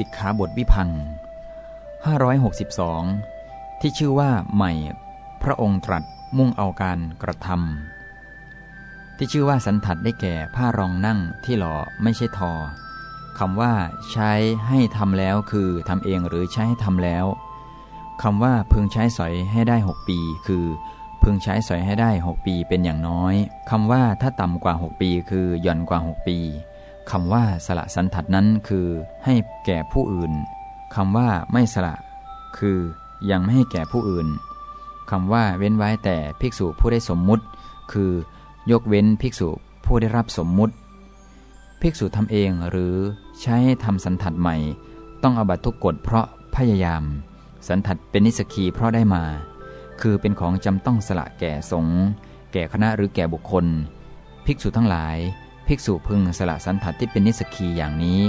สิกขาบทวิพัง562 ที่ชื่อว่าใหม่ พระองค์ตรัสมุ่งเอาการกระทำที่ชื่อว่าสันทัดได้แก่ผ้ารองนั่งที่หล่อไม่ใช่ทอคำว่าใช้ให้ทำแล้วคือทำเองหรือใช้ให้ทำแล้วคำว่าพึงใช้สอยให้ได้ 6 ปี คือ พึงใช้สอยให้ได้ 6 ปีเป็นอย่างน้อยคำว่าถ้าต่ำกว่า 6 ปี คือหย่อนกว่า 6 ปี คำว่าสละสันทัดนั้นคือให้แก่ผู้อื่นคำว่าไม่สละ คือยังไม่ให้แก่ผู้อื่นคำว่าเว้นไว้แต่ภิกษุผู้ได้สมมุติ คือยกเว้นภิกษุผู้ได้รับสมมุติ ภิกษุทำเองหรือใช้ทำสันทัดใหม่ ต้องอบัตทุกกฎเพราะพยายาม สันทัดเป็นนิสกีเพราะได้มา คือเป็นของจำต้องสละแก่สงฆ์แก่คณะหรือแก่บุคคล ภิกษุทั้งหลาย ภิกษุพึงสละสันถัดที่เป็นนิสกีอย่างนี้